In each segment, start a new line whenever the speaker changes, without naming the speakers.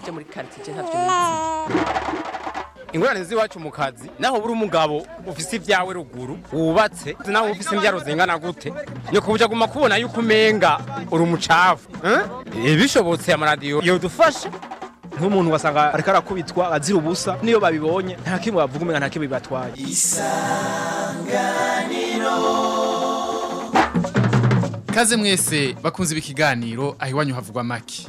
ibyo muri quartier ntavyo nizi
ingorane z'iwacu mu kazi naho buri umugabo ufise ibyawe ruguru wubatse naho ufise imbyaro zingana gute ni kubuja guma kubona yuko umenga uri umucafu eh? bishobotse amaradiyo yodufasha
nk'umuntu wasanga ariko arakubitwa azira ubusa niyo babibonye nta kimwe bavuga umenga nta kimwe bibatwaye
Kaze mwese bakunze ibi kiganiro aho iwanyu havugwa maki.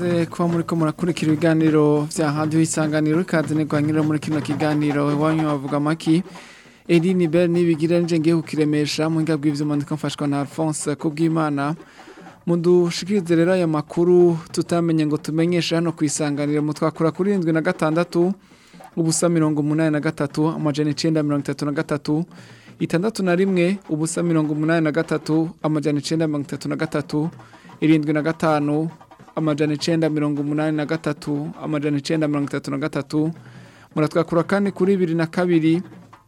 Mwakoze kuba muri ko murakurikira ibiganiro bya hadiyo isanganiro ikaze nirwanyira muri kino kiganiro. Iwanyu bavuga amaki. Eri ni beri n'ibigira nje ngiye kukiremesha mu hinga bw'ivyuma ndiko mfashwa na Alphonse kubw'Imana. Mudushikirize rero aya makuru tutamenye ngo tumenyeshe hano ku isanganiro. Mutwakura kuri 76 ubusa 83 amajana 933 itandatu na rimwe ubusa 83 amajana 933 irindwi na gatanu amajana icenda mirongo umunani na gatatu amajana icenda mirongo itatu na gatatu. Muratwakura kandi kuri bibiri na kabiri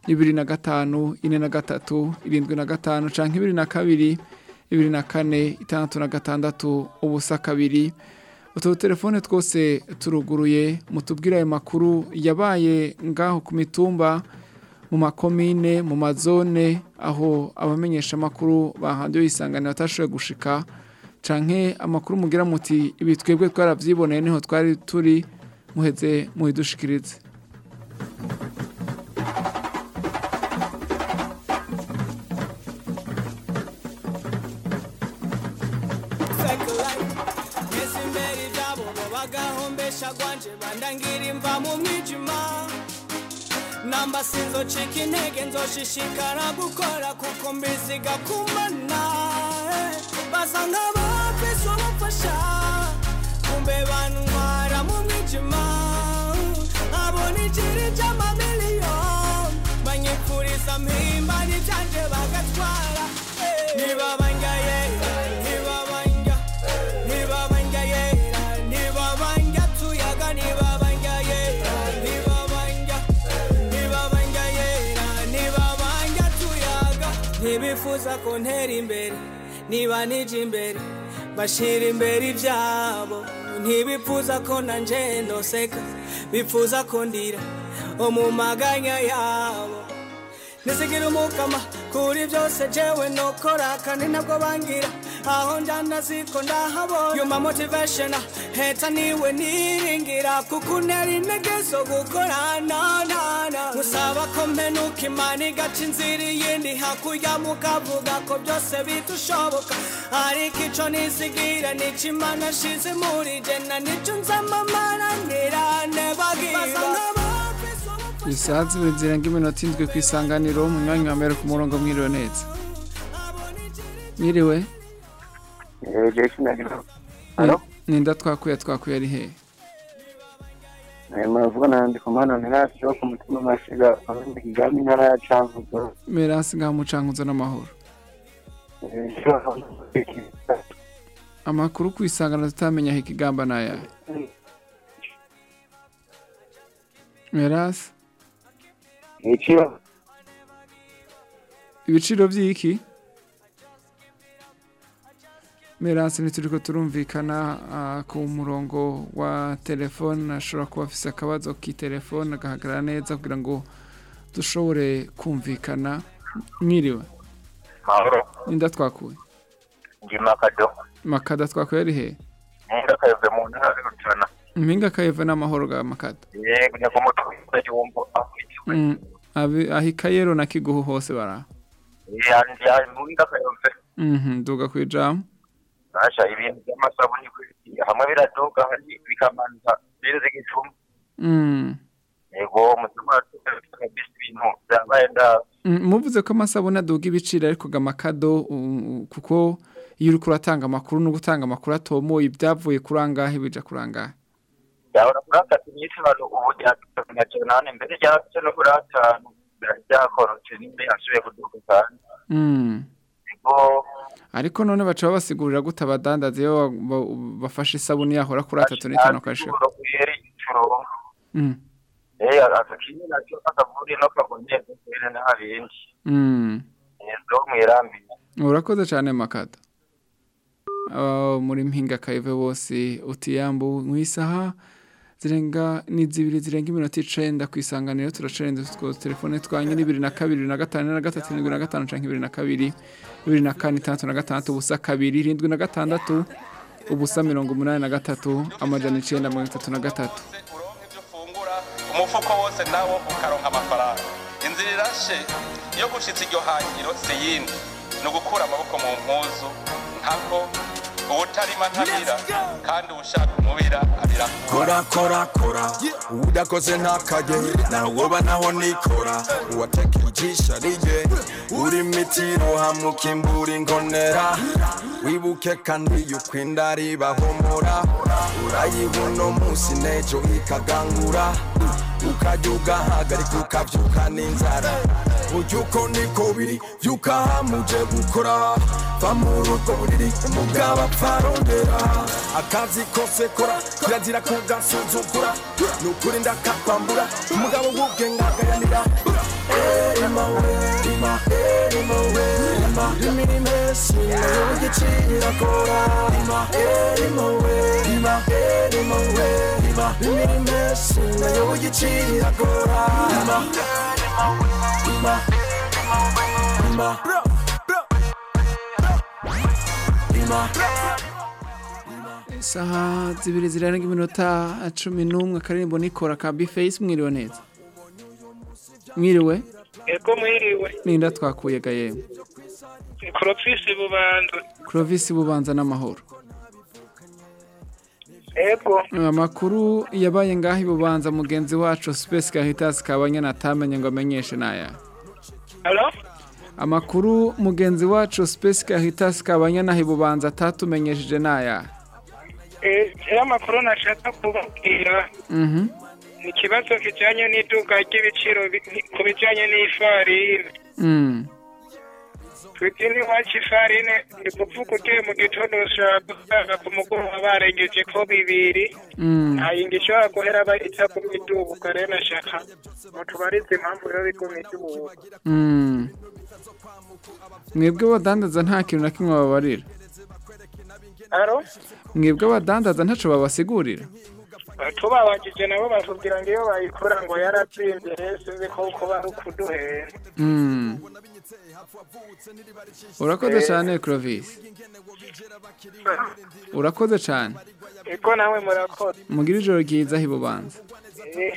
bibiri na gatanu ine na gatatu irindwi na gatanu canke ibiri na kabiri bibiri na kane itandatu na gatandatu ubusa kabiri. Utu telefone twose turuguruye mutubwire ayo makuru yabaye ngaho ku mitumba mu makomine mu mazone aho abamenyesha amakuru bahandiye isanganiro batashoboye gushika. Canke amakuru mugira muti ibi twebwe twaravyiboneye ni ho twari turi muheze muhidushikirize.
Namba sinzocika intege nzoshishikara gukora kuko mbiziga kumana vasanga vapeso vapfasha kumbe vanhu mwara mumijima avoni chiri chamamiliyo vanyipfurisa mhimba nichanje vakatwara ni vavangayera ni vavanga ni vavangayera ni vavanga tsuyaka ni vavangayera ni vavanga ni vavangayera ni vavanga tsuyaka nivifusa konheri mberi niba nije imbere bashira imbere ibyabo. Ntibipfuza ko nanje ndoseka bipfuza ko ndira mu maganya yabo. Nisigira umukama kuri byose jewe nokora kandi ntabwo bangira. Aho njana ziko ndahabona. Yuma motivation heta ni we niringira. Kuko untera intege zo gukora nanana musaba ko mpenuka imana igaca inzira iyindi hakurya mukavuga ko byose bitushoboka. Ariko ico nisigira nico imana ashize muri jena nico nzamamaranira nebagira.
Isaha zibiri zirenga iminota indwi ku isanganiro mu mwanya wa mbere ku murongo mwiriwe neza mwiriwe? Ninda twakuye twakuye ari hehe
muravuga na ndi kumana mirasi wo ku mutima mashiga abandi kigali intara ya cankuzo.
Merasi ngaho mucankuzo n'amahoro. Amakuru ku isangano tutamenya aho ikigamba ni ayahe? Merasi
ibiciro
by'iki? Merasi ntituriko turumvikana ah, ku murongo wa telefone. Ashobora kuba afise akabazo k'itelefone agahagarara neza kugira ngo dushobore kumvikana. Mwiriwe?
Mahoro.
Ninda twakuye
ndi makado.
Makada twakuye ari hehe
nenda kayove mu ntara y'urutana
impinga kayeve n'amahoro ga makada
yego nyako mutwe wumva aho
ikayero na kiguhu hose bara.
Yandi ya muhinga kayove.
Mhm duga kwijambo
basha ibintu by'amasabuni kuri- hamwe biraduga hari bikamanza bireze gicuma
mm.
Yego mutima kabisa ibintu byabaye nda
Mm, muvuze ko amasabune aduga ibiciro ariko u- kuko iyo uri kuratanga amakuru no gutanga amakuru atomoye ibyavuye kuri angahe bija kuri angahe
yahora kuri atatu n'itanu ubu ryatatu na cyane mbere ryatse no kuri atanu byakorotse nimba yasubiye kuduga cyane.
Mm. Ariko none baca babasigurira gute abadandaza iyo ba- ba- bafashe isabune yahora kuri atatu n'itanu mm.
Eh akakini na cyo akavuri no kabonye mbere n'abindi
mm.
Ezo mwirambiye
urakoze cyane makado Aba muri mpinga kayove bose utiyambu mu isaha. Zirenga ni zibiri zirenga iminota icenda ku isanganiro turacenze utwo telefone twanyu ni bibiri na kabiri bibiri na gatanu na gatatu irindwi na gatanu canke bibiri na kabiri bibiri na kane itandatu na gatandatu ubusa kabiri irindwi na gatandatu ubusa mirongo umunani na gatatu amajana icenda mirongo itatu na gatatu.
Umufuko wose nawo ukaronka amafaranga. Inzira irashe iyo gushitsa iryo hangiro si yindi. Ni ugukura amaboko mu mpuzu nkako ubutarima ntabira kandi ubushaka umubira abira.
Kora kora kora. Udakoze ntakajye nawoba naho nikora uwatekera ijisho riye uri mitiro hamukimbura ingonera wibuke kandi yuko inda ribahomora urayibona umunsi n'ejo ikagangura ukajya ugahagarika ukabyuka n'inzara. Ujya uko niko biri byuka hamuje gukora. Va muri ubwo buriri umugabo apfarondera akazi kose kora kirazira kugasuzugura. Ni ukuri ndakakwambura umugabo w'ubwenge agayanira erima we rima erima we rima imirimo yose na yo igiciro akora rima erima we. Rima erima we rima imirimo yose na yo igiciro akora rima rima rima rima
isaha zibiri zirenga iminota cumi n'umwe akaririmbo nikora ka bifeyisi mwiriwe neza. Mwiriwe?
Ego mwiriwe.
Ninda twakuye gayemwe
koropisi bubanza.
Clovis bubanza n'amahoro. Amakuru yabaye ngaho ibubanza mugenzi wacu Space Gahitas kabanya natamenye ngo amenyeshe naya. Amakuru mugenzi wacu Space Gahitas kabanya naho ibubanza atatumenyesheje naya.
Iyo amakuru nashaka kubabwira
mhm.
ni ikibazo kijyanye n'iduka ry'ibiciro bi- ku bijyanye n'ifarine
mm
twebwe n'iwacu ifarine ni kuvuga ugiye mu gitondo ushobora gusanga ku mugoroba barengeje ko bibiri.
Mm.
Nta yindi ishobora guhera bahita ku miduguka rero nashaka mutubarize impamvu rero biguma idubuka
mm. Mwebwe abadandaza nta kintu na kimwe babarira. Mwebwe abadandaza ntaco babasigurira.
Tubabagije nabo batubwira ngo iyo bayikora ngo yaratsinze sinzi ko kuba ari ukuduhera
mm urakoze cyane Clovis urakoze cyane
eko nawe murakoze
mugira ijoro ryiza aho ibubanza
Eh.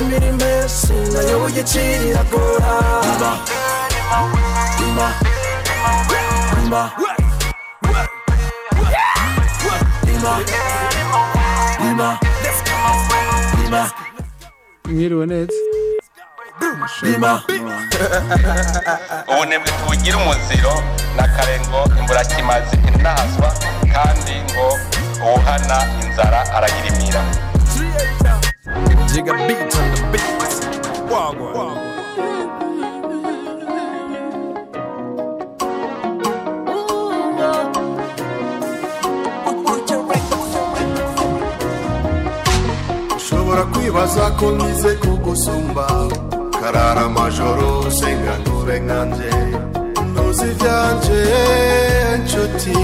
Imirimo yose na yo igiciro rima
mwiriwe neza.
Ubunebwe tubugira umuziro na karengo imburakimazi intaswa kandi ngo uwuhana inzara arayirimira
Jigga beat on the beat. Wagwan.
ushobora kwibaza ko nize kugusumba karara amajoro senga ntube nkanje ntuzi ibyanje nshuti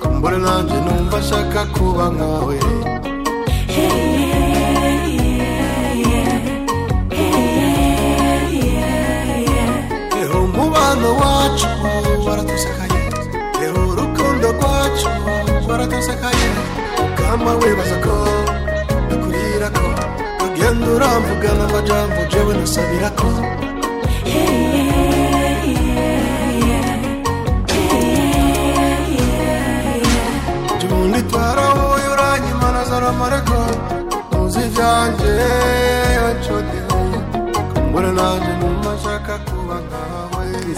kumbure nanjye numva nshaka kuba nkawe umubano wacu waradusekaye rero urukundo rwacu waradusekaye kama wibaza ko dukurira ko ugenda uramvugana amajambo jewe nusabira ko jundi twarahuye uranyimana zaramareko uzi ivyanje yacodiho kumbura nanje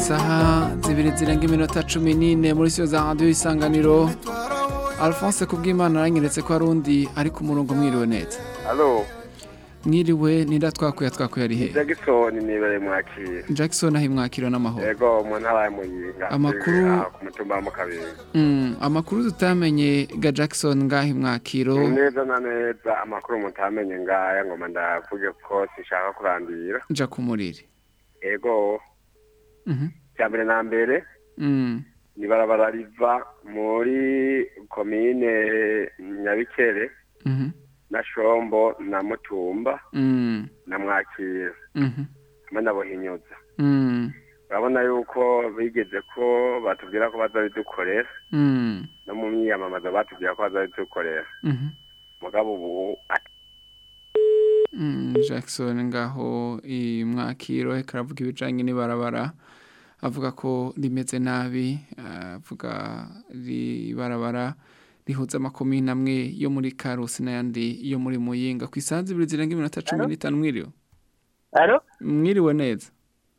isaha zibiri zirenga iminota cumi n'ine muri siyo za radiyo isanganiro alphonse kubw'imana aranyeretse ko hari undi ari ku murongo mwiriwe neza mwiriwe nida twakuye twakuye ari he
Jackson nibere mwakira.
jackson aho imwakira n'amahoro
Yego mu ntara ya Muyinga.
Amakuru-
ku mutumba wa Mukabezi.
Mm, amakuru tutamenye ga jackson ngaho imwakiro
Neza na neza amakuru mutamenye ngaya ngoma ndavuge ko sishaka kurandira.
nja ku muriri
Yego. Cya mbere na mbere
Mm,
ni barabara riva muri komine Nyabikere
mhm,
na Shombo na Mutumba
mm,
na Mwakira.
mhm,
Hamwe na Buhinyuza.
mm,
urabona yuko bigeze ko batubwira ko bazabidukorera no mu myiyamamazo batubwira ko bazabidukorera
mhm.
mugabo ubu
Jackson ngaho imwakiro reka aravuga ibijanye n'ibarabara. Avuga ko rimeze nabi avuga ribarabara rihuza amakomine amwe yo muri Karusi n'ayandi yo muri Muyinga ku isaha zibiri zirenga iminota cumi n'itanu mwiriwe mwiriwe neza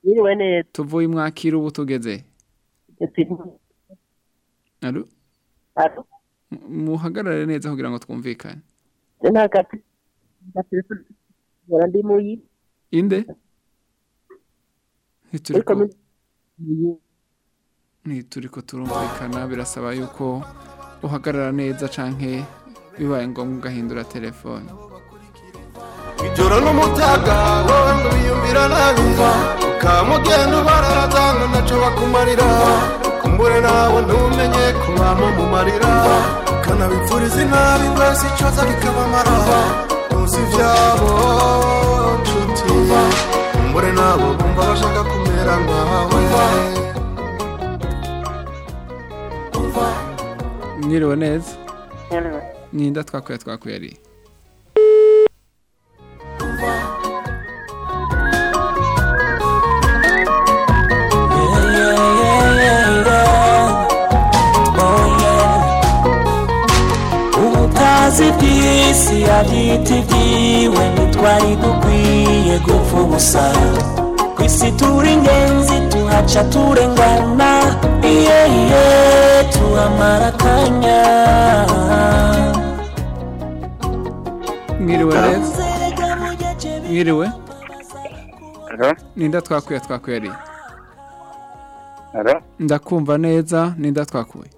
Mwiriwe neza.
tuvuye imwakiro ubu tugeze muhagarare neza kugira ngo twumvikane inde
Komine.
ntituriko turumvikana birasaba yuko uhagarara neza canke bibaye ngombwa ugahindura telefone.
Ijoro n'umutaga wowe wiyumvira nabi ukamugenda ubararatango naco bakumarira. Kumbure nawe ntumenye ko bama mu marira ukanabipfuriza inabi mbese icoza kikabamara tuzi ivyabo nshuti. Kumbure nabo bumva bashaka kumera nkawe
mwiriwe neza ninda twakuye twakuye ari
ubutazi bw'isi yabyita ibyiwe ntitwari dukwiye gupfa ubusa ku isi turi ingenzi tuhaca turengana. Iye iye tuhamara akanya.
Mwiriwe neza mwiriwe? Ninda twakuye twakuye ari?
Alo?
ndakumva neza ninda twakuye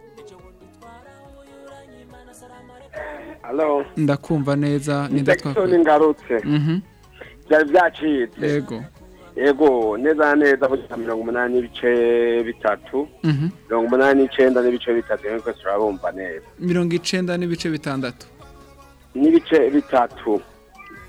ndakumva neza ninda twakuye mhm.
Byari byacitse.
Yego.
Yego neza neza kugeza mirongo umunani n'ibice bitatu
mhm.
mirongo umunani n'icenda n'ibice bitatu niko turabumva neza.
Mirongo icenda n'ibice bitandatu.
N'ibice bitatu.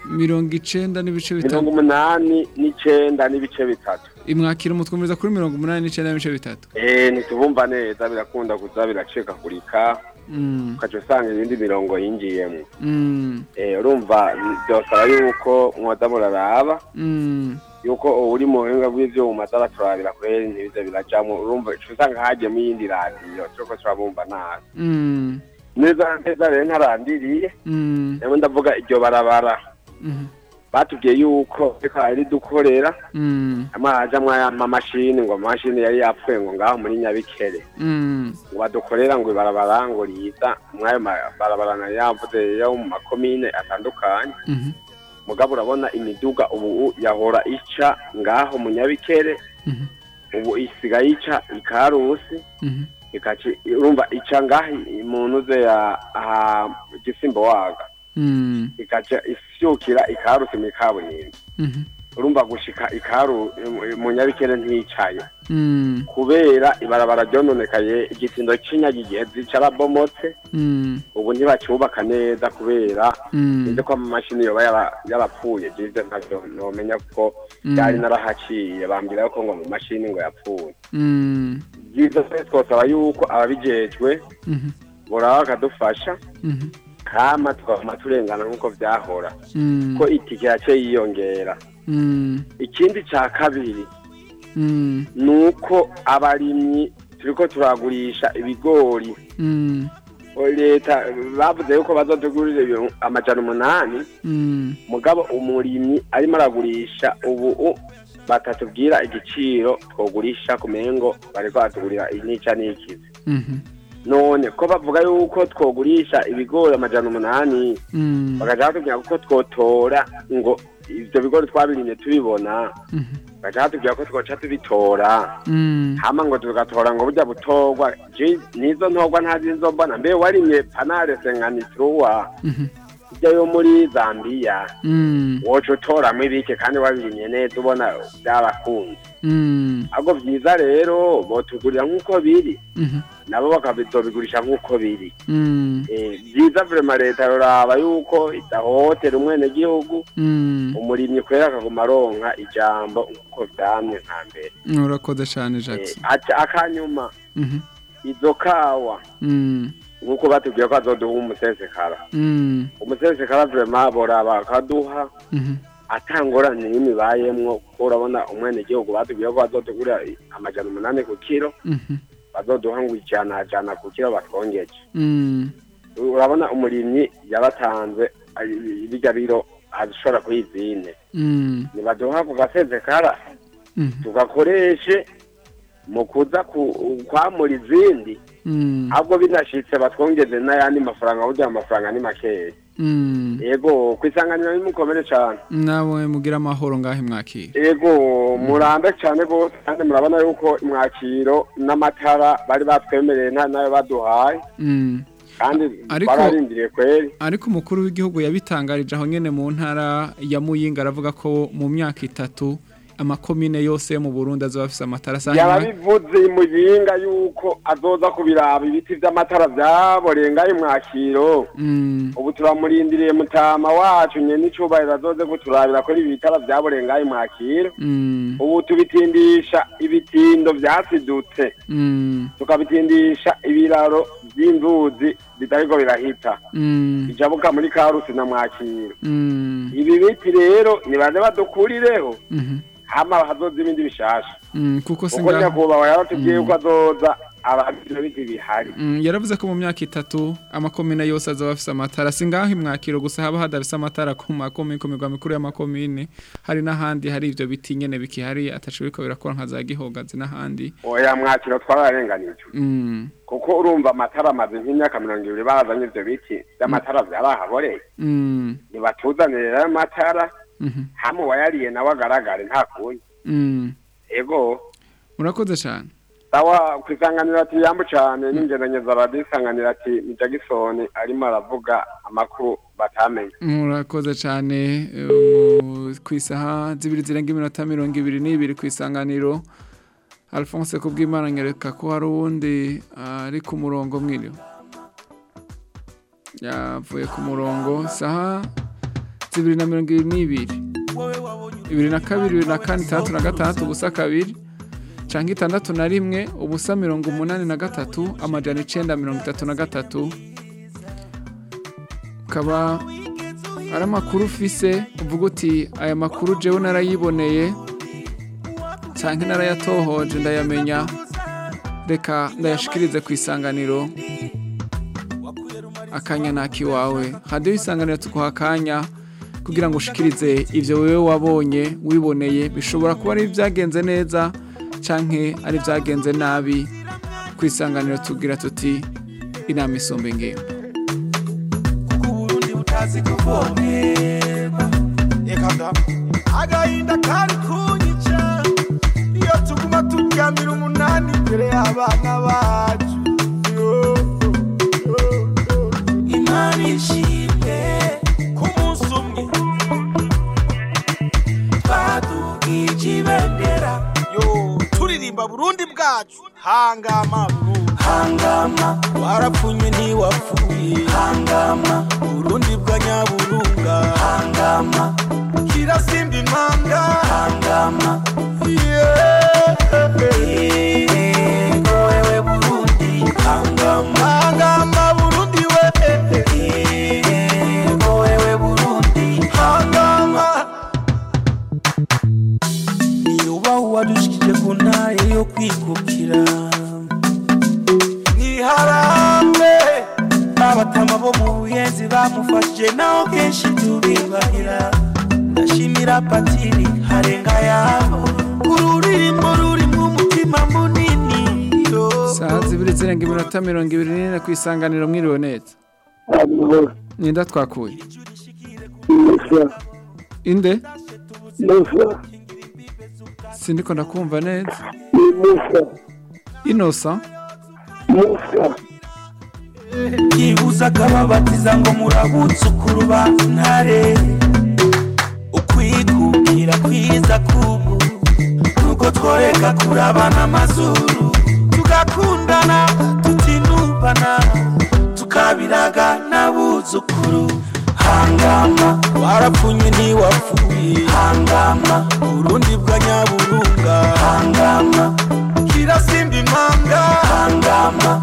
Mirongo icenda n'ibice
mirongo
bitandatu
umunani n'icenda n'ibice bitatu.
Imwakira umutwumiriza kuri mirongo umunani n'icenda n'ibice bitatu.
Eh ntitubumva neza birakunda kuza biracikagurika.
Mm,
ukaca usanga ibindi mirongo yinjiyemo.
Mm,
eh urumva byosaba yuko mwoza muraraba
mm,
yuko uri mu buhinga bw'ivyuma z'abaturabira kweri ntibize birajamwo urumva usanga hajyemo iyindi radiyo turiko turabumva nabi.
Mm,
neza neza rero ntarandiriye
mm,
rero ndavuga iryo barabara.
Mhm,
batubwiye yuko reka ari dukorera.
Mm,
amajamwo amamashini ngo amamashini yari yapfuye ngo ngaho muri nyabikere. Ngo badukorera ngo ibarabara ngo riza. Mw'ayo mabarabara na yo yavuze yo mu makomine atandukanye.
Mhm,
mugabo urabona imiduga ubu yahora ica ngaho mu nyabikere
mhm,
ubu isigaye ica ikarusi
mhm,
urumva ica ngaho mu ntuze ya gisimbo waga.
Mm,
ikaca isyukira ikarusi mu kaburimbo.
Mhm,
urumva gushika ikaru mu nyabikere nticaye
Mm.
kubera ibarabara ryononekaye igitindo c'inyagi igihe zicarabomotse
Mm.
ubu ntibacyubaka neza kubera
Mm.
nzi ko amamashini yoba yara- yarapfuye jivyo ntavyo nomenya kuko
Mm.
byari narahaciye bambwira ko ngo mu mashini ngo yapfuye byiza twese twosaba yuko ababijejwe
Mhm.
boraba bakadufasha
Mhm.
kama tukaguma turengana nk'uko vyahora ko itike yaciye yiyongera. Ikindi ca kabiri
Mm.
nuko abarimyi turiko turagurisha ibigori.
Mm.
O, leta bavuze yuko bazotugurira ibihumbi amajana umunani. Mugabo umurimyi arimo aragurisha ubu batatubwira igiciro twogurisha ku mengo bariko batugurira inica n'ikizi none ko bavuga yuko twogurisha ibigori amajana umunani? Bagaca batubwira ko twotora ngo ivyo bigori twabirimye tubibona.
Mhm.
bagaca batubwira ko twoca tubitora.
Mm.
hama ngo tugatora ngo burya butorwa je nizo ntorwa ntazi nzombona mbe warimye panare senganitruwa Ijya yo muri zambiya
Mm.
woca utoramwo ibike kandi wabirimye neza ubona byarakunze
Mm.
ahubwo vyiza rero botugurira nk'uko biri
Mhm.
nabo bakabizobigurisha nk'uko biri
Mm.
Eh, vyiza vrema leta yoraba yuko idahohotera umwenegihugu
Mm.
umurimyi kwera akaguma aronka ijambo nk'uko vyamye nka mbere
urakoze cyane
Eh,
Jackson
aca- akanyuma
Mhm.
izo kawa
Mm.
Nk'uko batubwiye ko azoduha umusesekara
Mm.
umusesekara vrema boraba akaduha
Mhm.
atangorane n'imibayemwo kuko urabona umwenegihugu batubwiye ko bazotugurira amajana umunani ku kiro bazoduha ngo ijana jana ku kiro batwongeje
Mm.
urabona umurimyi yabatanze birya biro ashobora kuyizine
Mm.
nibaduha ku gasesekara
Mhm.
tugakoreshe mu kuza ku- kwamura izindi
Mm.
ahubwo binashitse batwongeze n'ayandi mafaranga burya amafaranga ni makeya
Mm.
yego ku isanganiro nimukomere cane
nawe mugira amahoro ngahe mwakira
ego murambe cyane rwose kandi murabona yuko imwakiro n'amatara bari batwemereye nta na yo baduhaye
Mm.
kandi bararindiriye kweri
ariko umukuru w'igihugu yabitangarije aho nyene mu ntara ya Muyinga aravuga ko mu myaka itatu amakomine yose yo mu Burundi azoba afise amatara asa
yarabivuze muyinga yuko azoza kubiraba ibiti vy'amatara vyaborenga imwakiro
Mm.
ubu turamurindiriye mutama wacu nyene icubahiro azoze kuturabira ko ibi bitara vyaborenga imwakiro
Mm.
ubu tubitindisha ibitindo vyasidutse
Mm.
tukabitindisha ibiraro vy'inzuzi bitariko birahita
Mm.
bijabuka muri karusi na mwakiro
Mm.
ibi biti rero nibaze badukurireho
Mhm.
Hama hazoza ibindi bishasha.
Mm. kuko singa
nyakubahwa yaratubwiye
Mm.
yuko azoza ababino biti bihari.
Mm, yaravuze ko mu myaka itatu amakomine yose azoba afise amatara. Singaho imwakiro gusa haba hadafise amatara ku makomine ku migwa mikuru y'amakomine hari n'ahandi hari ivyo biti nyene bikihari atacu biriko birakora nka za gihogazi n'ahandi.
Oya mwakiro twararenganijwe kuko urumva amatara amaze nk'imyaka mirongo ibiri barazanye ivyo biti vy'amatara vyarahaboreye.
Mm.
nibatuzanire rero amatara
Mhm.
hama uwayariye nawe agaragare nta kundi
Mm.
ego.
Urakoze cyane.
sawa kwisanganira ati yambu cane n'ingerageza radisanganira ati ni Jackson arimo aravuga amakuru batamenye.
Murakoze cyane um, ku isaha zibiri zirenga iminota mirongo ibiri n'ibiri ku isanganiro. Alphonse kubw'Imana nyereka ko hari uwundi ari ku murongo mwiriwe yavuye ku murongo saha. Zibiri na mirongo ibiri n'ibiri. Bibiri na kabiri bibiri na kane itandatu na gatandatu ubusa kabiri. Canke itandatu na rimwe ubusa mirongo umunani na gatatu amajana icenda mirongo itatu na gatatu. Ukaba ari amakuru ufise uvuga uti aya makuru jewe narayiboneye canke narayatohoje ndayamenya. Reka ndayashikirize ku isanganiro. Akanya ntakiwawe hadiyo isanganiro tuguha akanya. Kugira ngo ushikirize ivyo wewe wabonye wiboneye bishobora kuba ari ibyagenze neza canke ari ibyagenze nabi. Ku isanganiro tugira tuti inama isumba
da agahinda kari kunyica. Iyo tuguma turyamira umunani imbere y'abana bacu burundi bwacu. Hangama. Burundi hangama. Warapfunye ntiwapfuye. Hangama. Burundi bwa nyaburunga hangama. Kirasimba impanga hangama. Yego kwikukira. Ntiharambe abatama bo mu buyenzi bamufashije naho kenshi tubibahira. Ndashimira patiri harenga yabo ururirimbo ruri mu mutima munini. Yo
saha zibiri zirenga iminota mirongo ibiri n'ine ku isanganiro mwiriwe neza ninda twakuye? Inde? Sindiko ndakumva neza inosa.
Yibuza akababatiza ngo murabutse ukuruba ntare ukwikukira kwiza kubu. Nuko tworeka kurabana amazuru tugakundana tutinubana tukabiraga n'abuzukuru hangama warapfunye ntiwapfuye. Hangama burundi bwa nyaburunga hangama kirasimba impanga hangama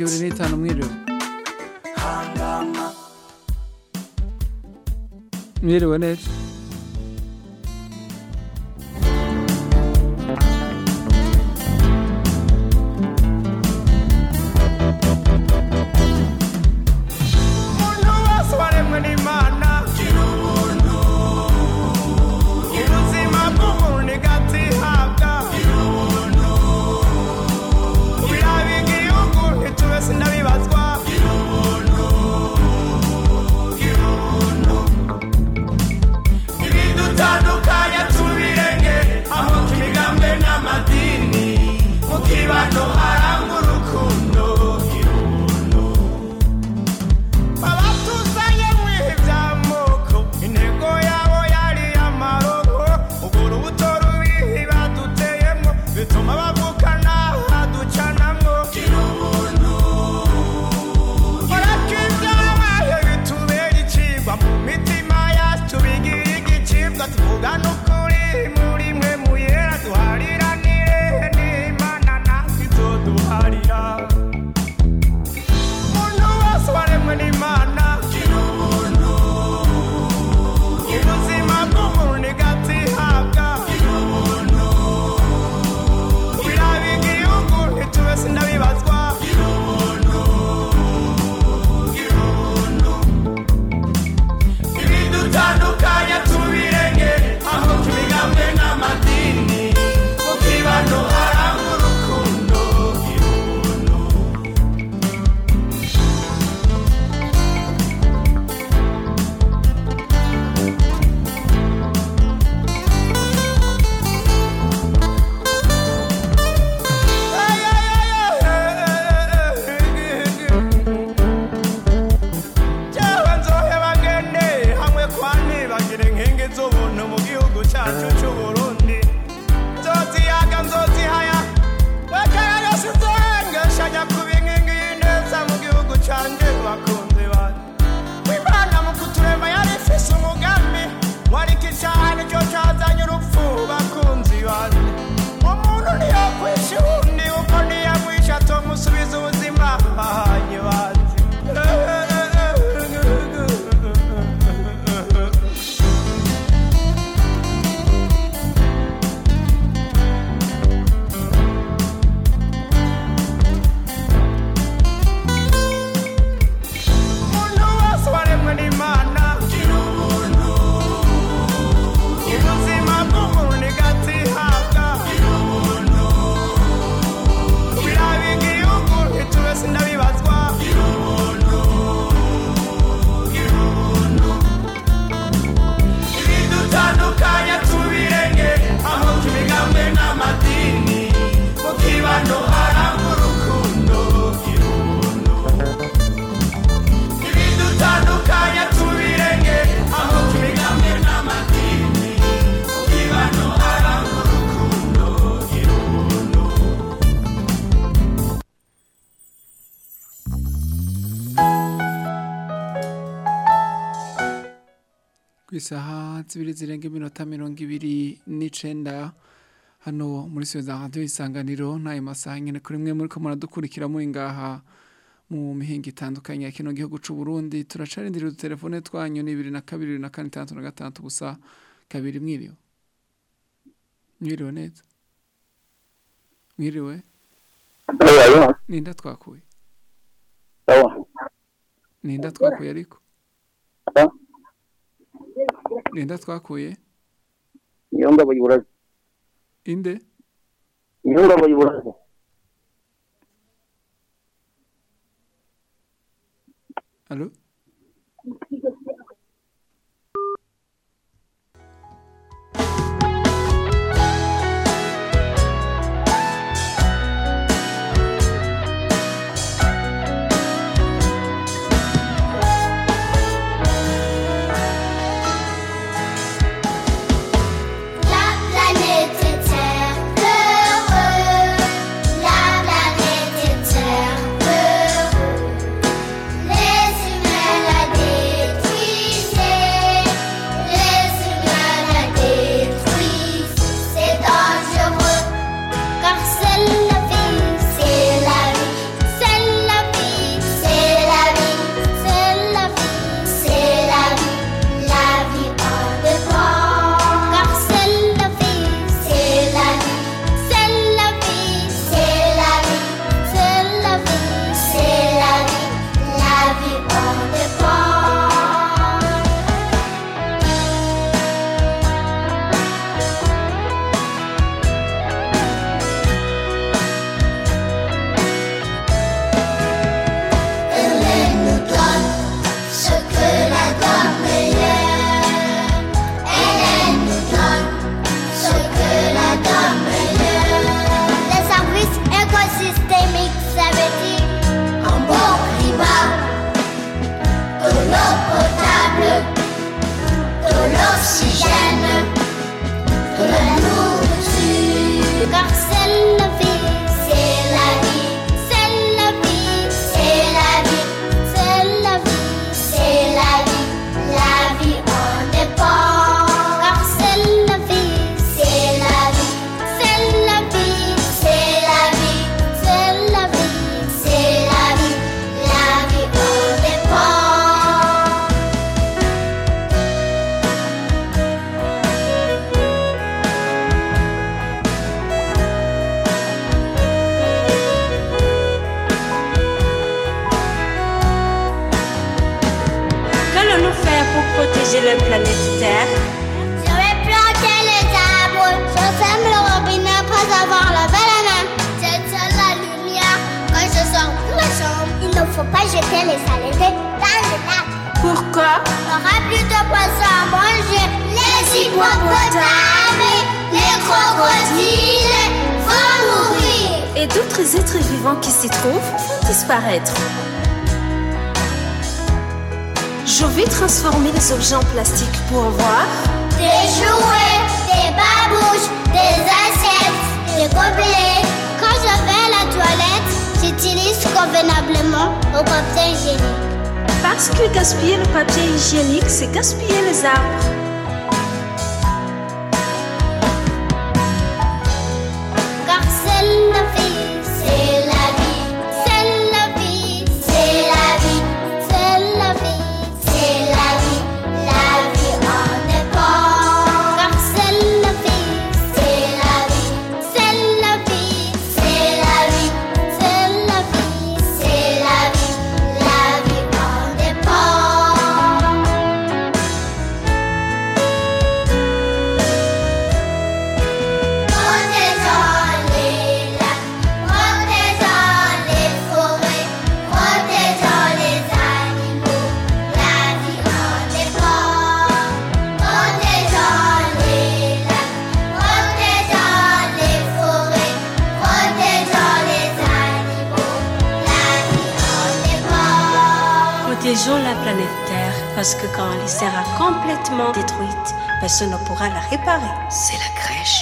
mirongo ibiri n'itanu mwiriwe ku isaha zibiri zirenga iminota mirongo ibiri n'icenda. Hano muri za radiyo isanganiro n'ayo masaha nyine kuri mwe muri ko muradukurikira muri ngaha mu mihinga itandukanye ya kino gihugu cy'u Burundi. Turacarindira udutelefone twanyu ni bibiri na kabiri na kane itandatu na gatandatu gusa kabiri mwiriwe. Mwiriwe neza? Mwiriwe? Ninda twakuye. Ninda twakuye ariko? nenda twakuye.
Iyo ngabo y'uburaza
inde?
Iyo ngabo y'uburaza
alo?
et d'autres êtres vivants qui s'y trouvent vont disparaître. Je vais transformer les objets en plastique pour avoir
des jouets, des babouches, des assiettes, des gobelets. Quand je vais la toilette, j'utilise convenablement au papier hygiénique.
Parce que gaspiller le papier hygiénique, c'est gaspiller les arbres. parce que quand elle sera complètement détruite, personne ne pourra la réparer.
C'est la crèche.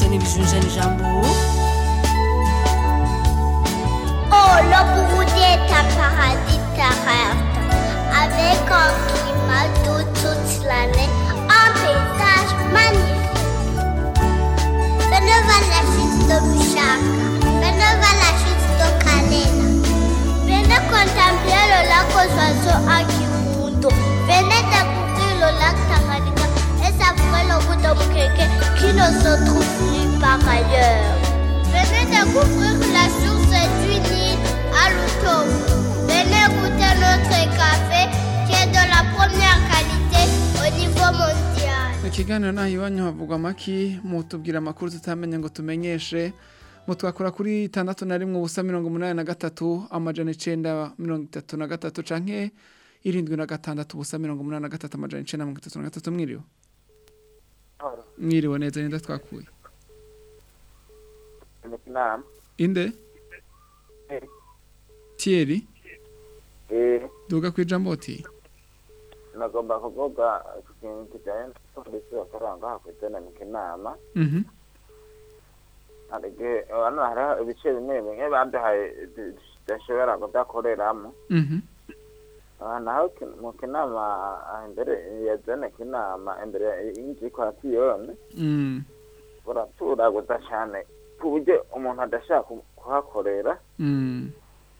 Une jeune jambour.
Oh, un paradis terrestre, avec un climat doux toute l'année, un paysage magnifique. Venez voir la chute de Bouchaka, venez voir la chute de Kalela, venez contempler le lac aux oiseaux à Kirundo, venez goût de Mukeke qui ne se trouve nulle part ailleurs. Venez découvrir la source du Nil à Lutovu. Venez goûter notre café qui est de la première qualité au niveau mondial.
ikiganiro naho iwanyu havugwa amaki mutubwira amakuru tutamenye ngo tumenyeshe mutwakura kuri itandatu na rimwe ubusa mirongo umunani na gatatu amajana icenda mirongo itatu na gatatu canke irindwi na gatandatu ubusa mirongo umunani na gatatu amajana icenda mirongo itatu na gatatu mwiriwe mwiriwe neza ninde twakuye inde?
Eh
duga ku ijambo uti
nagomba kuvuga ku kintu kijyanye n'abapolisi bakoranga hakurikirana inama
Mhm.
hari igihe hano hariho ibice bimwe bimwe baduhaye tudashobora kudakoreramo
Mhm.
aha naho ki- mu kinama ah, imbere ya zone kinama imbere y'inzu y'ikwatiyone
Mm.
buraturaguza cyane ku buryo umuntu adashaka ku- kuhakorera
Mm.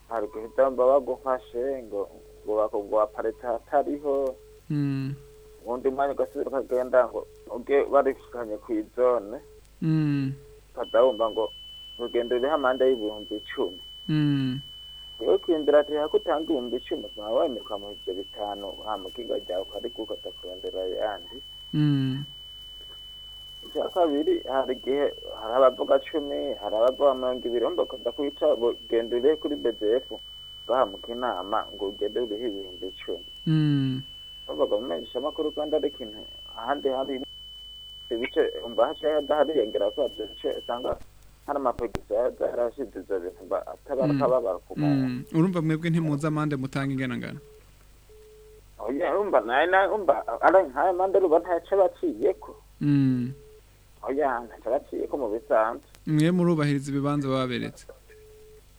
hari udamba bagufashe ngo ngo bakuguha parite hatariho
Mm.
ubundi mwanya ugasubira ukagenda ngo uge barishikanye ku izone
Mm.
ukaza wumva ngo urugendo ruriho amande y'ibihumbi icumi
Mm.
iyo kwindira ati hako utanga ibihumbi icumi ukaba wemerwa mu ivyo bitanu hama ikigo ryawe ukariko ukaza kurondera ayandi
Mm.
icya kabiri hari igihe hari abavuga cumi hari abavuga mirongo ibiri wumva ukaza kwica ugenda urihe kuri bdf bahamuka inama ngo ugende uriho ibihumbi icumi
Mm.
bavuga mu menyeshamakuru kandi ariko ahandi hari ibice umva haciye hadahari ko ivyo bice usanga amapegisi yarashize ivyo bintu mba atabara kababara ku muntu
Mm. urumva mwebwe ntimuzi amande mutanga ingenangana
oya umva naye naye umva ari nk'aya mande ruba ntaco baciyeko
Mm.
oya ntaco baciyeko mu bisanzwe
mwe murubahiriza ibibanza baberetse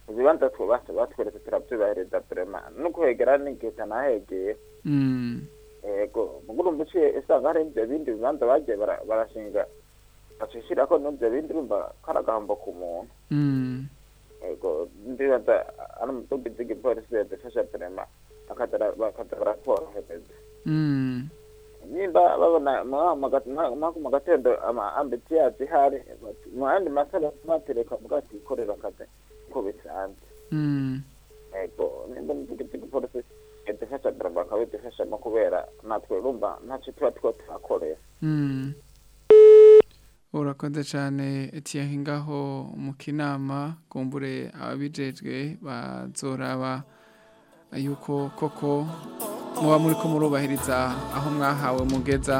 ibibanza twubatse batweretse turavyubahiriza vrema no kuhegera n'igihe nahegeye
Mm.
ego mugo urumva uciye usanga hari ivyo bindi bibanza bagiye bara- barashinga bacishirako n'ivyo bindi urumva kari agahombo ku muntu
Mm.
ego ndibaza ari umuduguzi w'igipolisi yadufasha vrema bakaza bakaza baratworohereza
Mm.
nimba babona mu gatondo ama ambitiyazi hari bati, mu yandi masala matereka bwati ikorera akazi ko bisanzwe
Mm.
ego nimba umuduguzi w'igipolisi yadufasha vrema bakabidufashamo kubera natwe urumva ntaco tuba
Mm. Urakoze cyane etiyahi ngaho mu kinama kumbure ababijejwe bazoraba yuko koko muba muri ko murubahiriza aho mwahawe mugeza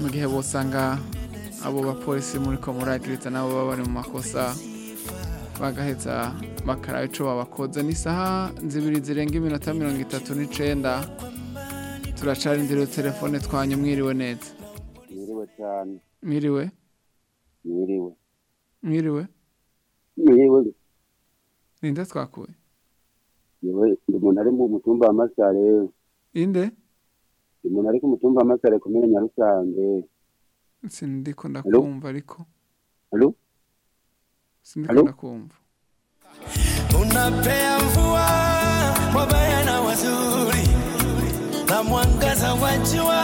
mu gihe bosanga abo bapolisi muri ko muragiriza nabo baba bari mu makosa bagaheza bakaraba ico babakoze. N'isaha zibiri zirenga iminota mirongo itatu n'icenda. Turacarindira telefone twanyu mwiriwe neza.
Mwiriwe cyane.
Mwiriwe
Mwiriwe.
mwiriwe
Mwiriwe.
ninde twakuye
Yewe umuntu ari mu mutumba wa Masare.
inde
umuntu ari ku mutumba wa Masare kumenya Nyarusange.
sindiko ndakumva ariko
Halo?
sindiko ndakumva
unapea mvua wabaya na wazuri na mwangaza wa jua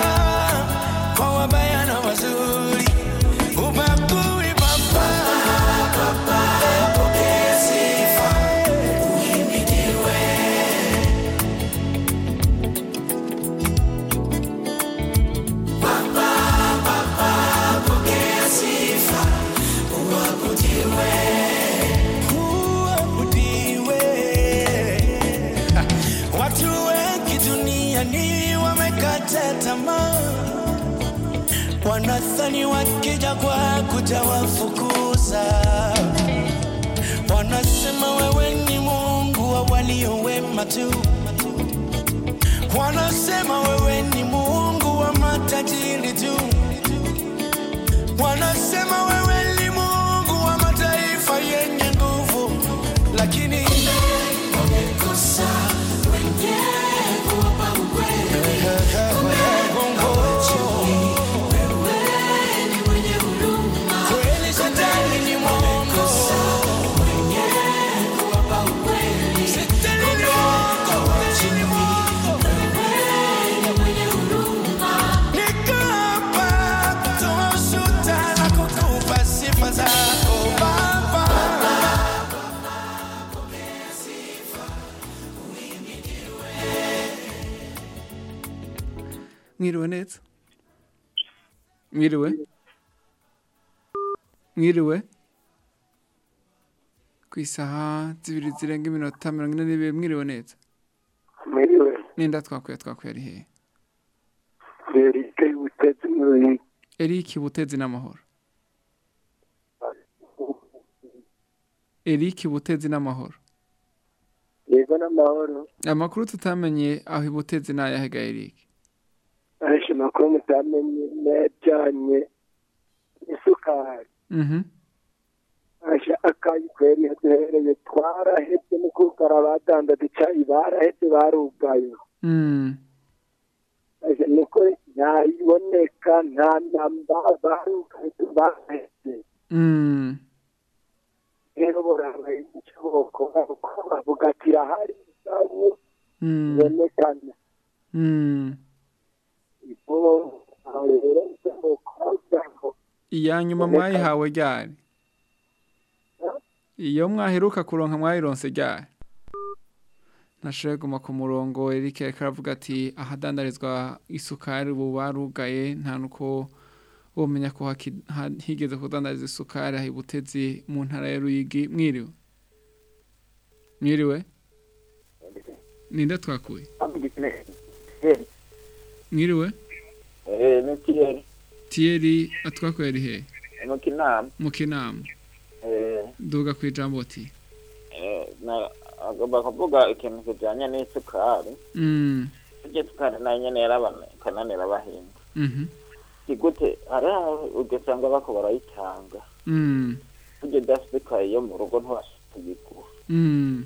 tu wanasema wewe ni mungu wa matajiri tu. Wanasema
mwiriwe neza mwiriwe mwiriwe ku isaha zibiri zirenga iminota mirongo ine n'ibiri mwiriwe neza
mwiriwe
ninda twakuye twakuye ari hehe
butezi
Eric Butezi n'amahoro Eric Butezi n'amahoro
yego n'amahoro
amakuru tutamenye aho ibutezi n'ayahega Eric
amakuru mutamenye n'ajyanye n'isukari
mhm
aje akayikweri yaduhereye twarahebye no kugara abadandaza icyayi barahebye barugaye.
Mm.
Aje niko ntayiboneka nta namba barugaye barahebye.
Mm.
Rero burabaye icyo bokora kuko bavuga ati irahari isabu
mm.
Ibonekana
mm
ibo aho rero icyo bokora kugira ngo
iya nyuma mwayihawe ryari? Iyo mwaheruka kuronka mwayironse ryari? Nashoboye guma ku murongo Eric ariko aravuga ati ahadandarizwa isukari ubu barugaye nta nuko womenya ko higeze kudandariza isukari aho ibutezi mu ntara ya Ruyigi. Mwiriwe? Mwiriwe? Ninde twakuye? Mwiriwe?
Eh, ni Thierry.
Thierry atwakuye ari hehe
mu kinama
mu kinama
Eh,
duga ku ijambo ati?
Eh, na agomba kuvuga ikintu kijanye n'isukari.
Mm.
Iryo sukari na yo nyene yarabana ikananira abahinzi
mhm
igute hariho ugasanga bako barayitanga
mm.
Burya idasikaye yo mu rugo ntibashaka kuyigura
mm.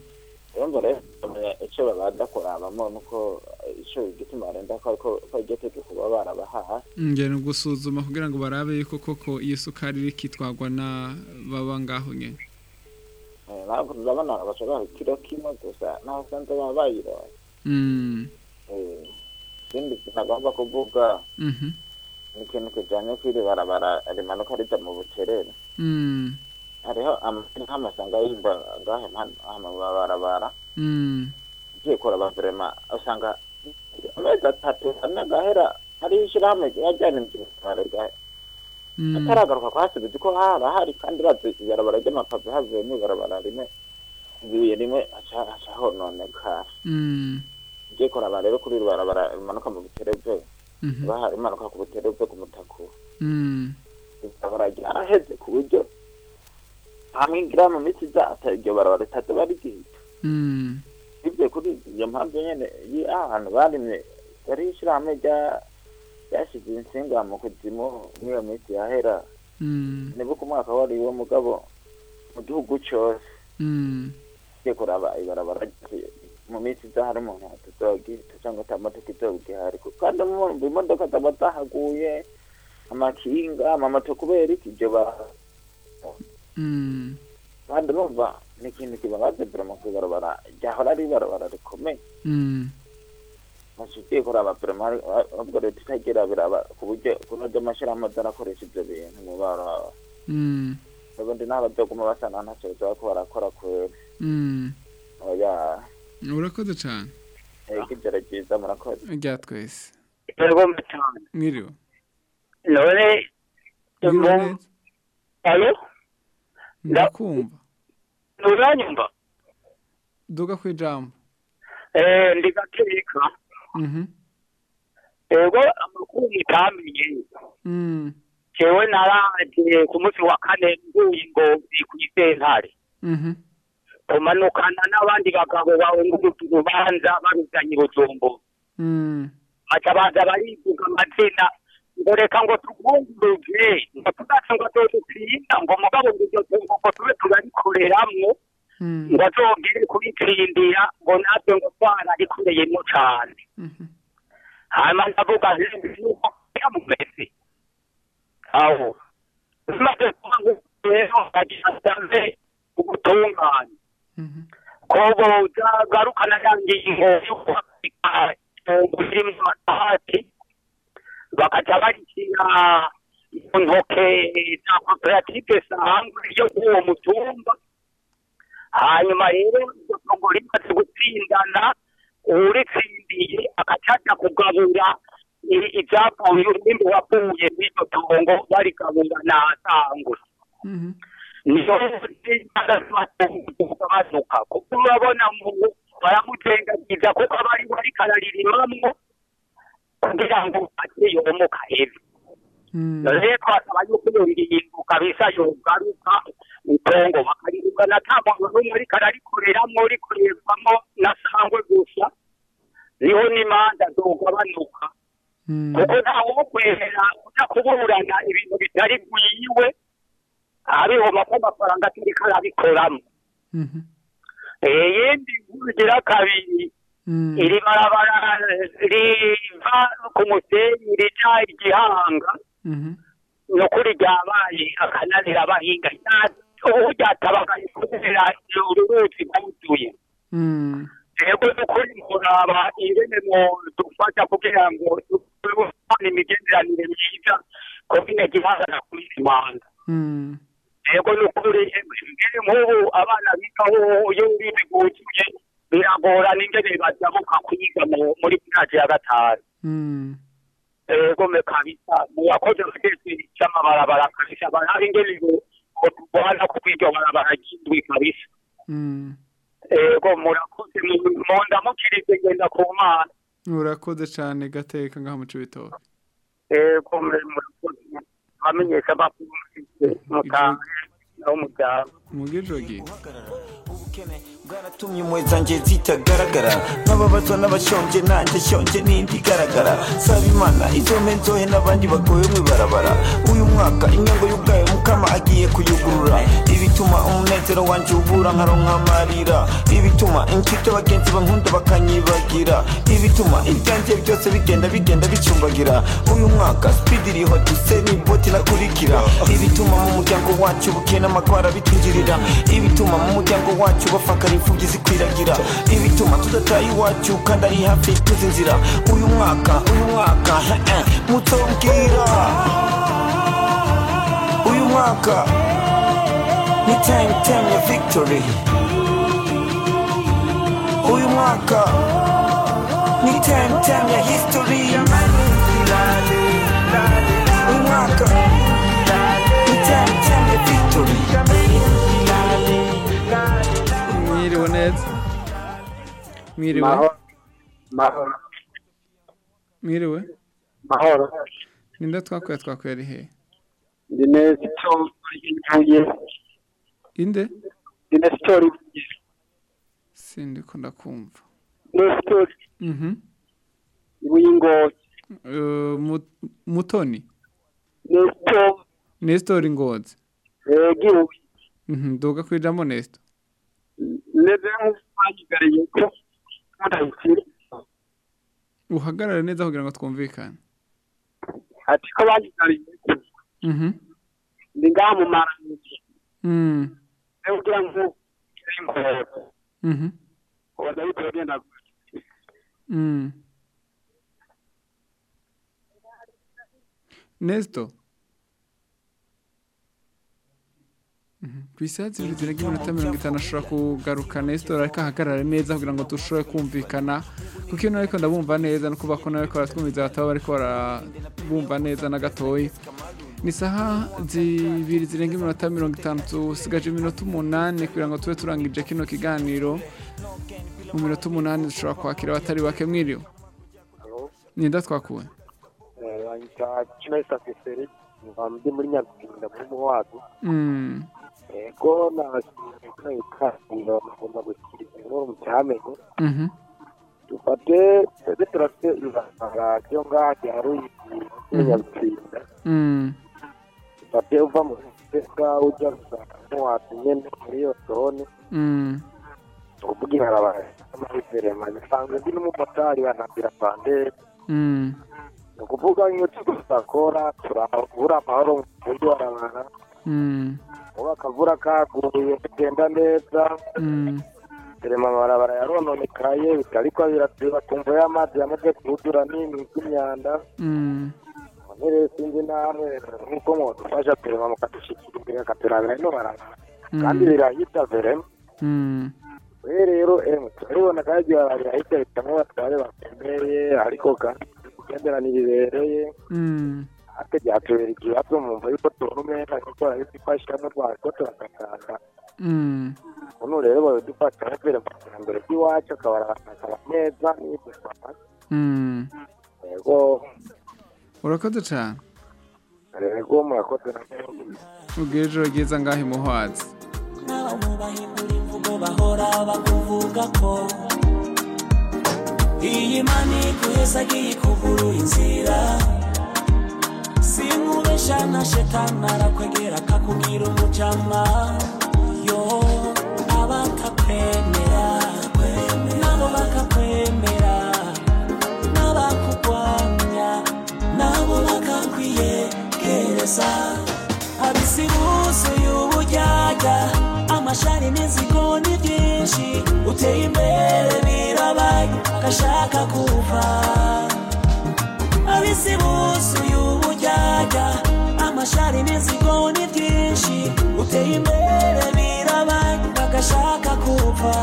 Urumva rero bamenya ico babada kurabamo nuko ico igituma barenda ko ariko ko iryo tegeko baba barabahaye
ngene gusuzuma kugira ngo barabe yuko koko iyo sukari iri kitwagwa na baba ngaho nyene.
Eh, ntabwo urabona bashobora ikiro kimwe gusa naho usanze baba bayiroye
mm.
Eh, ikindi kinagomba kuvuga
mhm
ni ikintu kijanye kw'iri barabara rimanuka rija mu buterere
mm.
Hariho nk'amasanga yimba ngahe? Hano barabara.
Mm.
Ugiye kuraba vrema usanga amezi atatu ane gahera hariho ishirahamwe yajyana inzira gahe
mm.
Ataragaruka kuhasubiza uko haba hari kandi urazi ibarabara ry'amapave havuyemo ibarabara rimwe ibuye rimwe haca hononekara
mm.
Ugiye kuraba rero kuri iri barabara rimanuka mu butereve bahari imanuka ku butereve ku mutakura
mm.
Ibarabara ryaraheze ku buryo hamwe ngira mu minsi iza ata iryo barabara ritatu barigihita
mm
ibyo kuri iyo mpamvu nyene yi ahantu barimye yari ishirahamwe rya ryashize insinga mu kuzimu n'iyo minsi yahera.
Mm
nibuka umwaka wari wo mugabo mu gihugu cose
mm
ugiye kuraba ibarabara mu minsi iza hari umuntu atazogihita cyangwa ata modoka izogihari kandi murumva imodoka zaba zahaguye amakinga amamoto kubera iki? Ibyo ba kandi urumva ni ikintu kibabaze vraiment ku ibarabara ryahora ari ibarabara rikomeye ugiye kuraba vraiment ahubwo leta itagira biraba ku buryo kunoza amashirahamwe azarakoresha ivyo bintu mu baraba ubundi n'abazoguma basana ntacyo bazaba ko barakora kwera
mm
oya
urakoze cyane
ego ijoro ryiza murakoze
rya twese
Yego mutane.
mwiriwe
None alo
ndakumva
uranyumva
duga ku ijambo
eh ndi gateka
mhm.
Ego amakuru mutamenye
mm.
Jewe naraje ku munsi wa kane nguye ingozi ku isentare
mhm.
Umanukana n'abandi bagabo bahunguruka urubanza baruzanye urujumbu
mm.
Baca baza barivuga amazina ngo reka ngo tubunguruze ngo tudace ngo todutsinda ngo mugabo ngo iryo tungo ngo tube turarikoreramwo ngo azogere kubitsindira ngo natwe ngo twararikureyemo cane hanyuma ndavuga nti nuko yamumeze aho maze kuba ngo rero agira asanze ubutungane ko bozagarukana ya ngingo y'uguhagarika itongo ririmo amatati bakaca barikira mu ntoke za koperative sangwe yo k'uwo mutumba hanyuma rero iryo tongo rimaze gutsindana uwuritsindiye agacaja kugabura i- ivyavuye umwimbu wavuye mw'iryo tongo barigabura na sangwe niyo banuka kuko urabona mu baramutengagiza kuko aba ari we ariko araririmamwo kugira ngo ate yomoka heza rero twasaba yuko ngingo kabisa yogaruka itongo bakaririmba na nta muntu n'umwe ariko ararikoreramwo rikorerwamo na sangwe gusa ni ho n'imanza zogabanuka kuko ntawo kwemera uja kuburana ibintu bitari bwiwe abihoma ko amafaranga atariko arabikoramo yindi nkugira kabiri iri barabara riva ku musenyi rija igihanga ni ukuri ryabaye akananira abahinga ubu ryatabagaye kubera ururuzi rwuzuye rero ni ukuri muraba ingene dufasha kugira ngo tubone imigenderanire myiza komine gihanga na komine manda yego ni ukuri mbere nk'ubu abana bigaho iyo urimi rwuzuye biragorana ingene bajabuka kwiga mu- muri kiraje ya gatanu. Yego me kabisa mu bakozi bageze cy'amabarabara kabisa barahari ingene tubona ku iryo barabara ry'indwi kabisa. Yego murakoze mu- mundamukirize ngenda ku mana.
Urakoze cyane gateka ngaha mu cibitoke.
Yego me- murakoze. Bamenyesha amakuru mutange naho muryango
mugijogi
bwaratumye impuhwe zanjye zitagaragara. Nk'ababazwa n'abashonje nanjye shonje n'indi igaragara. Saba imana izome nzohe n'abandi bagoye mu ibarabara. Uyu mwaka inyango y'ubwayo mukama agiye kuyugurura. Ibituma umunezero wanjye ubura nkaronka amarira. Ibituma inshuti abagenzi bankunda bakanyibagira. Ibituma ibyanjye byose bigenda bigenda bicumbagira. Uyu mwaka speed iriho duse n'iboti nakurikira. Ibituma mu muryango wacu bukeye n'amakwara bitinjirira ibituma mu muryango wacu bafakara imfubyi zikwiragira. Ibituma tudataye iwacu kandi ari hafi tuzinzira uyu mwaka uyu mwaka mutombwira. Uyu mwaka ni time time ya victory. Uyu mwaka ni time time ya history
neza mwiriwe
Mahoro.
ninde twakuye twakuye ari he
ndi neza icyo ivuye
inde? Sindi ko ndakumva mhm. Eh, Mu- mutoni?
Nesito
nestor ngozi?
Gihugu
mhm duga kwijamo nestor uhagarare neza kugira ngo twumvikane.
Ati ko banyigariye ko
mhm.
Ndi ngaha mu marangi
mm.
Rero kugira ngo
mhm.
Ubona bityo genda
mm. Nestor ku isaha zibiri ziraga iminota mirongo itanu ashobora kugaruka nestor ariko ahagarare neza kugira ngo dushobore kumvikana. Kuko iyo ariko ndabumva neza no kuba ko nawe ko baratwumviza bataba bariko barabumva neza na gatoya ni isaha zibiri zirenga iminota mirongo itanu dusigaje iminota umunani kugira ngo tube turangije kino kiganiro. Mu minota umunani dushobora kwakira abatari bake mwiriwe ninda twakuwe
wanyita Chinesa Feseri ndi muri Nyarwanda muri Muwago
Mm,
ego nashimye ko ibiganiro bagomba gushyikiriza inkuru mu cyamenye
mhm,
dufate twebwe turafite ibarabara ryo ngaha ryaruye
Mhm.
Nyarwanda
mm,
dufate uva mu Seka ujya gusanga muwatsi nyene muri iyo zone
Mm.
ukuvuga ibarabara amahiverema bisanzwe ndi n'umumotari banambira pandere
Mm.
ni ukuvuga iyo tudakora turabura amahoro mu buryo barabara
Mm.
Ubu akavura kaguye bigenda neza
Mm.
amabarabara yarononekaye bitariko birasiba kumva y'amazi yamaze kurudura n'ibintu by'imyanda
Mm.
rero sinzi namwe nk'uko mwodufasha verema mukadushikira imbere akaturabira ino barabara
Mm.
kandi birahita verema
Mm.
we rero emwe turabibona kandi birahita bitamwe batware bakomeye ariko kandi imigenderanire ibereye
Mm.
ate byatubera ikibazo mumva yuko tubona umwenda kuko arabidufashamo twariko turakatanga
Mm.
uno rero babidufasha bavire mu iterambere ry'iwacu akaba neza n'ibyo
Mm.
yego
urakoze cyane
rego murakoze na
ijoro ryiza ngaho imuhwazi
n'abantu bahindura imvugo bahora bakuvuga ko iyi mani guheza agiye kugurura inzira sinkubesha na shetani arakwegera akakubwira umujama yo abatakwemera nabo bakakwemera n'abakugwanya nabo bakakwiyegereza ab'isi buzuye ubujyajya amashari n'inzigo ni byinshi. Uteye imbere birabaye gashaka kuva. Abisi buzuye ubujyajya amashari n'inzigo ni byinshi uteye imbere birabaye bagashaka kuva.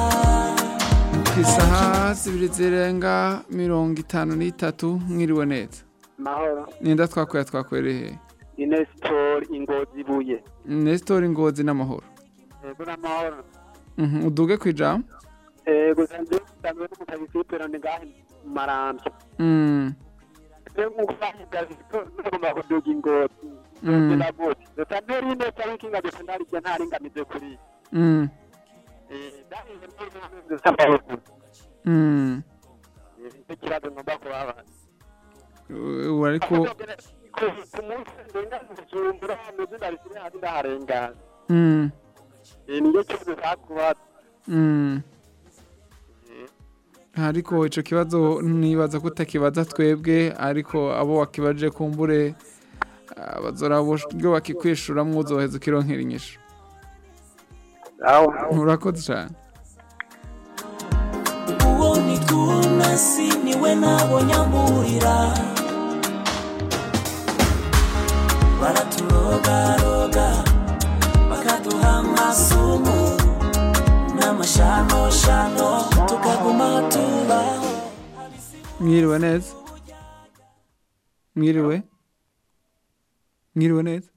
Ku isaha zibiri zirenga mirongo itanu n'itatu mwiriwe neza.
Mahoro.
Ninda twakwera twakwereye
ni nesitori ingozi ibuye.
Nesitori ngozi n'amahoro.
Yego n'amahoro.
Mhm, uduge ku ijambo?
Yego sanzwe sanzwe n'umutagisi w'iterane ngahe? Mu marambya
Mm,
nagomba kuduga ingozi
Mm.
ngenda gute reka nteri ine cyangwa ikinga gusa ndarije ntaringanize kuri
mm,
eh ndahize neza sambaye
mm.
icyo kibazo ngomba kubabaza
ubu ariko
ku munsi ndenga kujumbura ameze ndarisire hadi ndaharengana
Mm,
eh niyo kibazo cyakubaza
mm. Ariko ico kibazo nibaza ko utakibaza twebwe ariko abo wakibaje kumbure ah, bazora uburyo bakikwishuramwo uzoheza ukironkera inyishu. Urakoze cyane
uwo ni twunasi ni we nabonye amburira baraturogaroga bakaduha amasumu n'amashanoshano tukaguma tubaho
mwiriwe neza. Mwiriwe mwiriwe neza.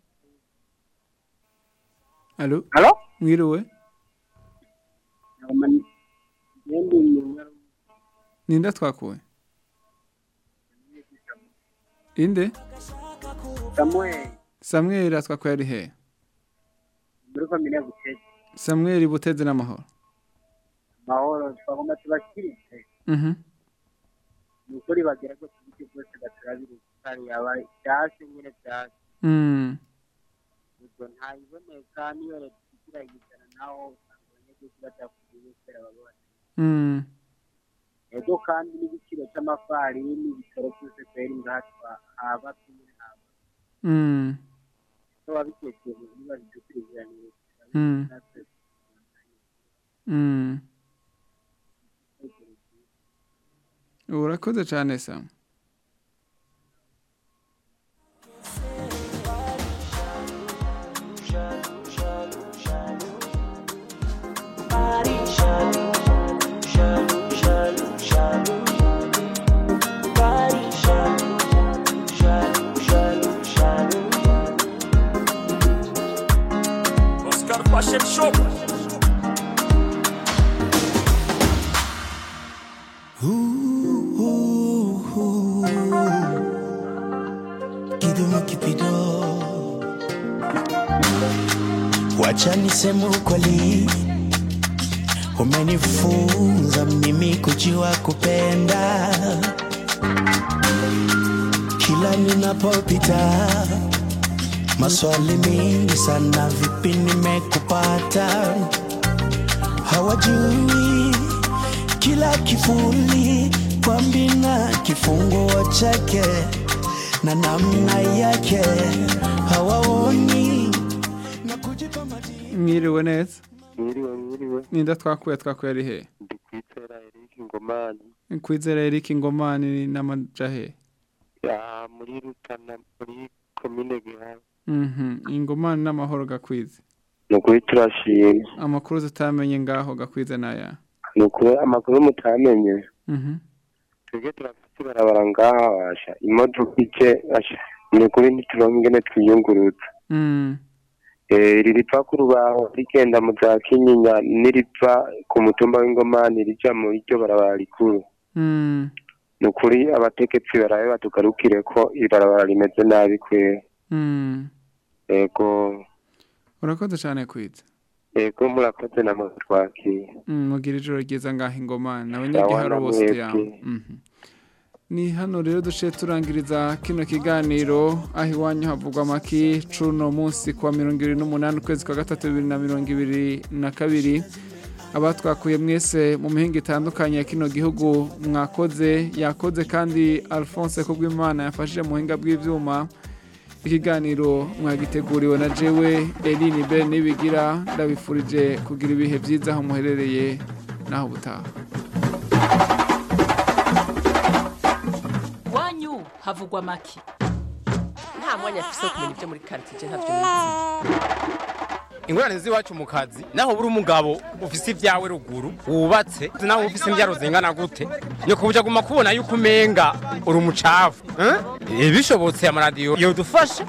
Alo?
Alo?
Mwiriwe ninda twakuwe inde?
Samuel
samweli atwakuye ari hehe samweli. Buteze n'amahoro.
Tubakiritse
Mhm.
ni ukuri bagera ko tubike bwose gaturabire kandi yaba byase nyine byase ubwo ntayiboneka niyo leta igira yizana naho usanga abanyagihugu badakubiye kubera babona
Mm.
ego kandi n'igiciro cy'amafarini ibitaro byose kwera ingatwa haba kimwe haba so wabitekereje niba bidukurikiranire
Mm. urakoze cyane
se Ooh. Wacha niseme ukweli. Umenifunza mimi kujua kupenda. Kila ninapopita
maswali mingi sana, vipi nimekupata? Hawajui kila kifuli kwambi na kifunguo chake na namna yake, hawaoni
mwiriwe neza.
Mwiriwe mwiriwe.
Ninda twakuye twakuye ari he?
Kwitera Eric Ngomani.
Kwizera Eric Ngomani n'amaja he
ya muri Rutana muri komine Gihanga.
Mhm, ingomani n'amahoro gakwize.
Ni ukuri turashima
amakuru tutamenye ngaho gakwize naya.
Ni ukuri amakuru mutamenye.
Mhm.
twebwe turafite ibarabara ngaha washa imodoka ije washa ni ukuri ntituronke ingene
Mm.
Eh, iri riva ku rubaho rigenda mu za kinyinya n'iriva ku mutumba w'ingomani rija mu iryo barabara rikuru.
Mm.
ni ukuri abategetsi barabe batugarukire ko ibarabara rimeze nabi kwera
Mm.
ego.
Urakoze cyane kwiza.
Ego murakoze namwe twakiye
Mm, mugira ijoro ryiza ngaho ingomani
Sawa
abanyagiharo
na
bose yawe. Mhm. Ni hano rero duciye turangiriza kino kiganiro aho iwanyu havugwa amaki cuno munsi kuwa mirongo ibiri n'umunani ukwezi kwa gatatu bibiri na mirongo ibiri na kabiri. Abatwakuye mwese mu mihinga itandukanye ya kino gihugu mwakoze yakoze kandi alphonse kubwimana yafashije mu buhinga bw'ibyuma ikiganiro mwagiteguriwe na jewe Eline Ben nibigira ndabifurije kugira ibihe byiza aho muherereye naho butaha
iwanyu havugwa make nta mwanya afise wo kumenya ibyo muri karitsiye ntavyo
ingorane z'iwacu mu kazi naho buri umugabo ufise ibyawe ruguru wubatse naho ufise imbyaro zingana gute ni kubuja guma kubona yuko umenga uri umucafu? Eh, bishobotse amaradiyo yodufasha